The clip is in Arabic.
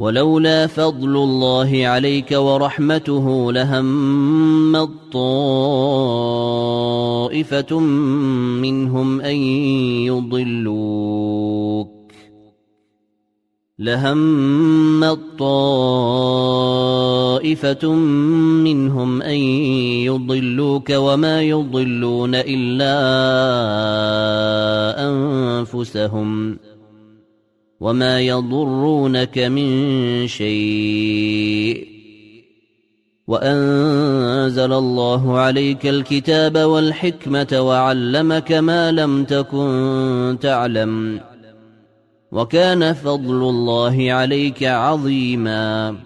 ولولا فضل الله عليك ورحمته لهم طائفة منهم أن يضلوك. لهم طائفة منهم أن يضلوك وما يضلون إلا أنفسهم ۖ. وما يضرونك من شيء وانزل الله عليك الكتاب والحكمه وعلمك ما لم تكن تعلم وكان فضل الله عليك عظيما